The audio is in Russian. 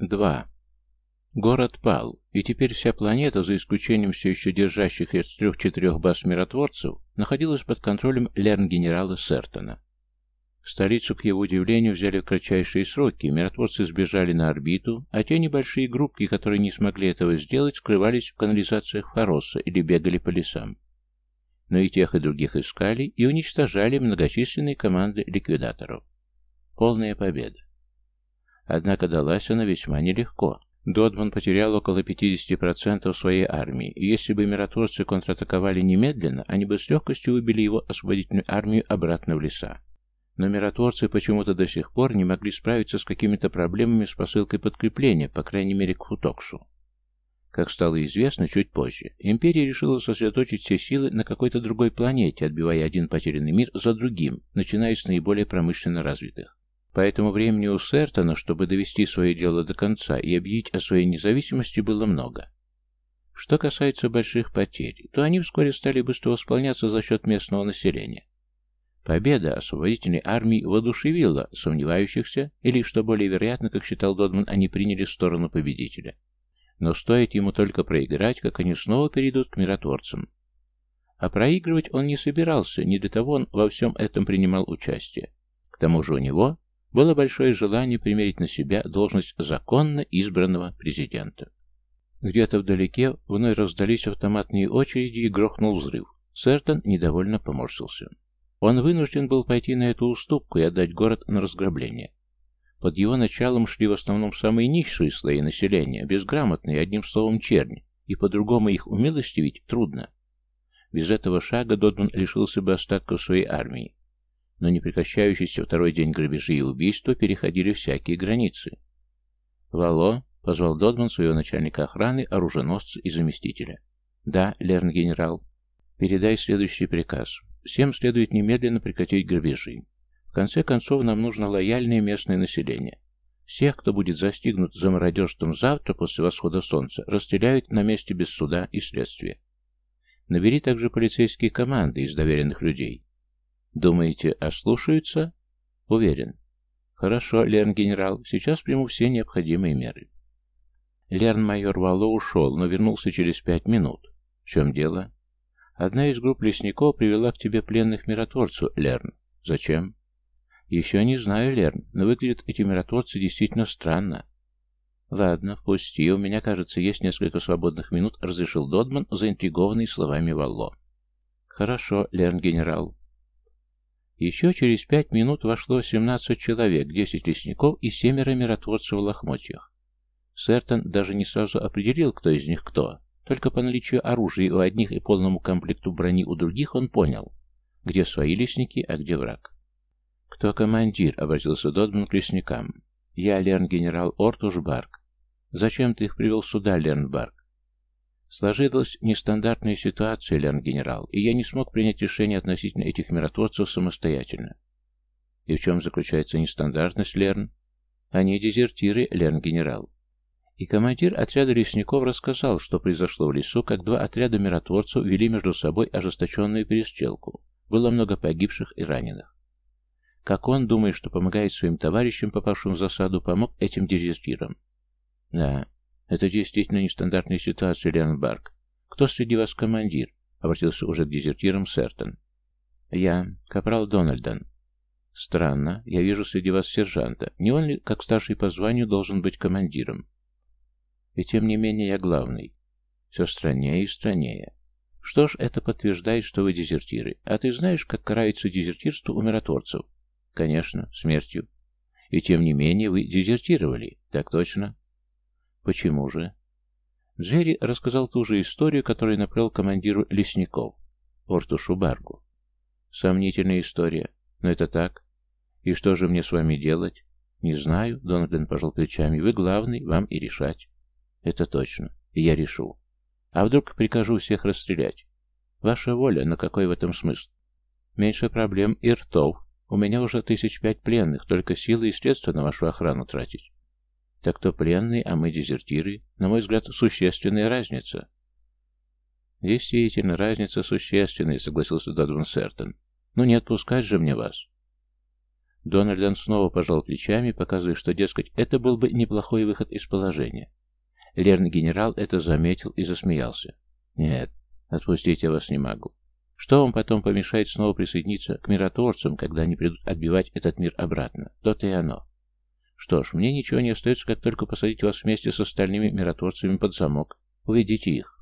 2. Город пал, и теперь вся планета, за исключением все еще держащих из трех-четырех баз миротворцев, находилась под контролем лерн-генерала Сертона. Столицу, к его удивлению, взяли в кратчайшие сроки, миротворцы сбежали на орбиту, а те небольшие группки, которые не смогли этого сделать, скрывались в канализациях Фароса или бегали по лесам. Но и тех, и других искали и уничтожали многочисленные команды ликвидаторов. Полная победа. Однако далась она весьма нелегко. Додман потерял около 50% своей армии, и если бы миротворцы контратаковали немедленно, они бы с легкостью убили его освободительную армию обратно в леса. Но миротворцы почему-то до сих пор не могли справиться с какими-то проблемами с посылкой подкрепления, по крайней мере к Футоксу. Как стало известно чуть позже, Империя решила сосредоточить все силы на какой-то другой планете, отбивая один потерянный мир за другим, начиная с наиболее промышленно развитых. Поэтому времени у Сертона, чтобы довести свое дело до конца и объявить о своей независимости, было много. Что касается больших потерь, то они вскоре стали быстро восполняться за счет местного населения. Победа освободительной армии воодушевила сомневающихся, или, что более вероятно, как считал Додман, они приняли сторону победителя. Но стоит ему только проиграть, как они снова перейдут к миротворцам. А проигрывать он не собирался, не для того он во всем этом принимал участие. К тому же у него было большое желание примерить на себя должность законно избранного президента. Где-то вдалеке вновь раздались автоматные очереди и грохнул взрыв. Сертон недовольно поморщился. Он вынужден был пойти на эту уступку и отдать город на разграбление. Под его началом шли в основном самые низшие слои населения, безграмотные, одним словом, черни, и по-другому их умилостивить трудно. Без этого шага Додман лишился бы остатков своей армии, но непрекращающийся второй день грабежи и убийства переходили всякие границы. «Вало», — позвал Додман своего начальника охраны, оруженосца и заместителя. «Да, Лерн-генерал. Передай следующий приказ. Всем следует немедленно прекратить грабежи. В конце концов, нам нужно лояльное местное население. Всех, кто будет застигнут за мародерством завтра после восхода солнца, расстреляют на месте без суда и следствия. Набери также полицейские команды из доверенных людей. Думаете, ослушаются? Уверен. Хорошо, Лерн-генерал, сейчас приму все необходимые меры. Лерн-майор Вало ушел, но вернулся через пять минут. В чем дело? Одна из групп лесников привела к тебе пленных миротворцев, Лерн. Зачем? Еще не знаю, Лерн, но выглядят эти миротворцы действительно странно. Ладно, впусти, у меня, кажется, есть несколько свободных минут, разрешил Додман, заинтригованный словами Валло. Хорошо, Лерн-генерал. Еще через пять минут вошло 17 человек, 10 лесников и семеро миротворцев в лохмотьях. Сертон даже не сразу определил, кто из них кто. Только по наличию оружия у одних и полному комплекту брони у других он понял, где свои лесники, а где враг. «Кто командир?» — обратился Додман к лесникам. «Я, Лерн-генерал Ортуш. Зачем ты их привел сюда, Лерн Барк?» Сложилась нестандартная ситуация, Лерн-генерал, и я не смог принять решение относительно этих миротворцев самостоятельно. И в чем заключается нестандартность, Лерн? Они дезертиры, Лерн-генерал. И командир отряда лесников рассказал, что произошло в лесу, как два отряда миротворцев вели между собой ожесточенную перестрелку. Было много погибших и раненых. Как он, думает, что помогает своим товарищам, попавшим в засаду, помог этим дезертирам. Да, это действительно нестандартная ситуация, Ленбарк. Кто среди вас командир? Обратился уже к дезертирам Сертон. Я, капрал Дональдон. Странно, я вижу среди вас сержанта. Не он ли, как старший по званию, должен быть командиром? И тем не менее я главный. Все страннее и страннее. Что ж, это подтверждает, что вы дезертиры. А ты знаешь, как карается дезертирство у миротворцев? Конечно, смертью. И тем не менее вы дезертировали. Так точно. Почему же? Джерри рассказал ту же историю, которую направил командиру лесников, Ортушу Баргу. Сомнительная история, но это так. И что же мне с вами делать? Не знаю, Донован пожал плечами. Вы главный, вам и решать. Это точно, и я решу. А вдруг прикажу всех расстрелять? Ваша воля, но какой в этом смысл? Меньше проблем и ртов. У меня уже тысяч пять пленных, только силы и средства на вашу охрану тратить. Так кто пленный, а мы дезертиры? На мой взгляд, существенная разница. Действительно, разница существенная, согласился Додван Сертон. Но не отпускать же мне вас. Дональдон снова пожал плечами, показывая, что, дескать, это был бы неплохой выход из положения. Лерн-генерал это заметил и засмеялся. «Нет, отпустить я вас не могу. Что вам потом помешает снова присоединиться к миротворцам, когда они придут отбивать этот мир обратно? То-то и оно. Что ж, мне ничего не остается, как только посадить вас вместе с остальными миротворцами под замок. Уведите их.